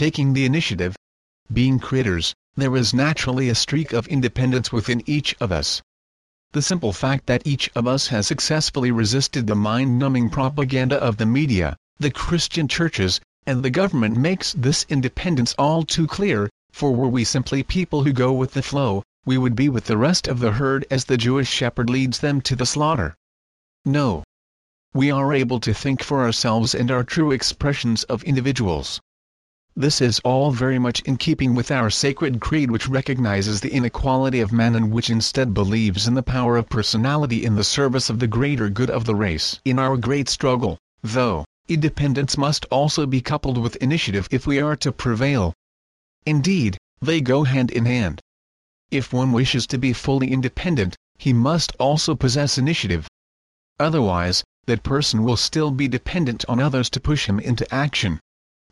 taking the initiative. Being creators, there is naturally a streak of independence within each of us. The simple fact that each of us has successfully resisted the mind-numbing propaganda of the media, the Christian churches, and the government makes this independence all too clear, for were we simply people who go with the flow, we would be with the rest of the herd as the Jewish shepherd leads them to the slaughter. No. We are able to think for ourselves and are true expressions of individuals. This is all very much in keeping with our sacred creed which recognizes the inequality of man and which instead believes in the power of personality in the service of the greater good of the race. In our great struggle, though, independence must also be coupled with initiative if we are to prevail. Indeed, they go hand in hand. If one wishes to be fully independent, he must also possess initiative. Otherwise, that person will still be dependent on others to push him into action.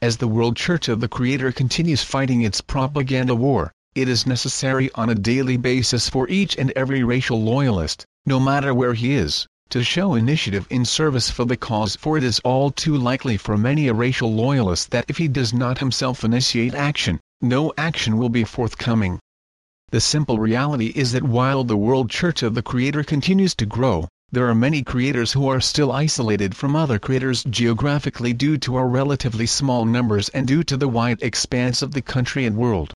As the World Church of the Creator continues fighting its propaganda war, it is necessary on a daily basis for each and every racial loyalist, no matter where he is, to show initiative in service for the cause for it is all too likely for many a racial loyalist that if he does not himself initiate action, no action will be forthcoming. The simple reality is that while the World Church of the Creator continues to grow, there are many creators who are still isolated from other creators geographically due to our relatively small numbers and due to the wide expanse of the country and world.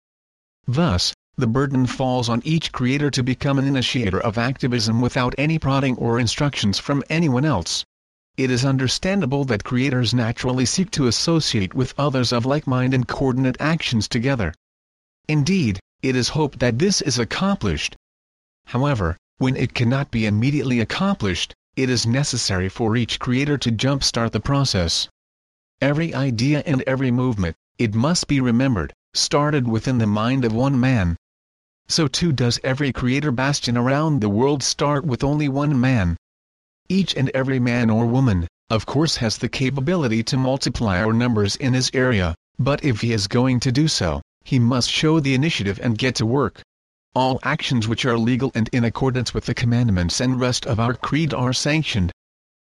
Thus, the burden falls on each creator to become an initiator of activism without any prodding or instructions from anyone else. It is understandable that creators naturally seek to associate with others of like mind and coordinate actions together. Indeed, it is hoped that this is accomplished. However, when it cannot be immediately accomplished, it is necessary for each creator to jumpstart the process. Every idea and every movement, it must be remembered, started within the mind of one man. So too does every creator bastion around the world start with only one man. Each and every man or woman, of course has the capability to multiply our numbers in his area, but if he is going to do so, he must show the initiative and get to work. All actions which are legal and in accordance with the commandments and rest of our creed are sanctioned.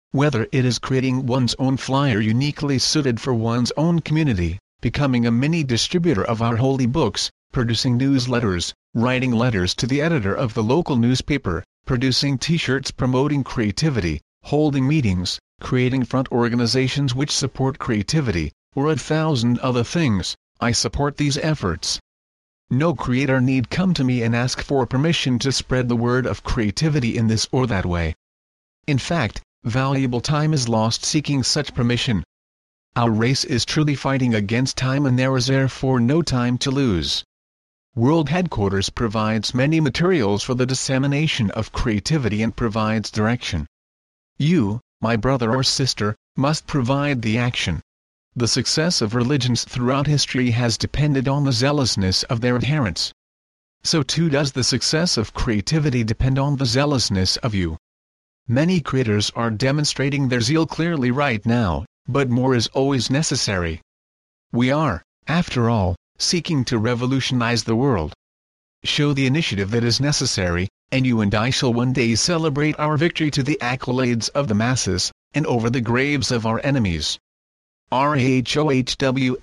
Whether it is creating one's own flyer uniquely suited for one's own community, becoming a mini distributor of our holy books, producing newsletters, writing letters to the editor of the local newspaper, producing t-shirts promoting creativity, holding meetings, creating front organizations which support creativity, or a thousand other things, I support these efforts. No creator need come to me and ask for permission to spread the word of creativity in this or that way. In fact, valuable time is lost seeking such permission. Our race is truly fighting against time and there is therefore no time to lose. World Headquarters provides many materials for the dissemination of creativity and provides direction. You, my brother or sister, must provide the action. The success of religions throughout history has depended on the zealousness of their adherents. So too does the success of creativity depend on the zealousness of you. Many creators are demonstrating their zeal clearly right now, but more is always necessary. We are, after all, seeking to revolutionize the world. Show the initiative that is necessary, and you and I shall one day celebrate our victory to the accolades of the masses, and over the graves of our enemies. RAHOWA